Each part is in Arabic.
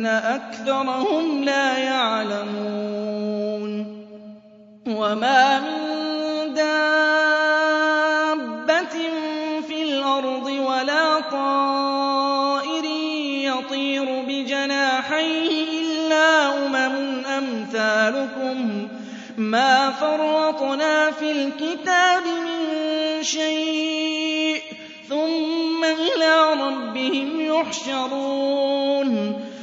وَلَكِنَّ أَكْثَرَهُمْ لَا يَعْلَمُونَ وَمَا مِن دَابَّةٍ فِي الْأَرْضِ وَلَا طَائِرٍ يَطِيرُ بِجَنَاحَيْهِ إِلَّا أُمَمٌ أَمْثَالُكُمْ مَا فَرَّطْنَا فِي الْكِتَابِ مِن شَيْءٍ ثُمَّ إِلَىٰ رَبِّهِمْ يُحْشَرُونَ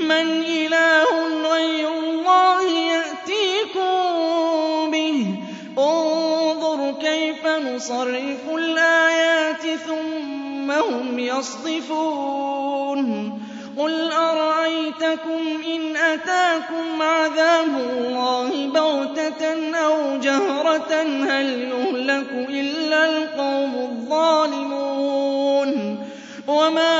من إله غير الله يأتيكم به. انظر كيف نصرف الآيات ثم هم يصدفون. قل أرأيتكم إن أتاكم عذاب الله بغتة أو جهرة؟ هل يهلك إلا القوم الظالمون؟ وما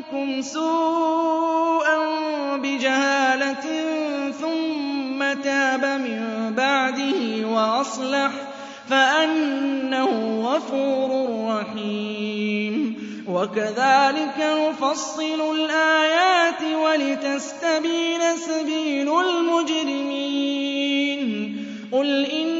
منكم سوءا بجهالة ثم تاب من بعده وأصلح فأنه غفور رحيم. وكذلك نفصل الآيات ولتستبين سبيل المجرمين. قل إن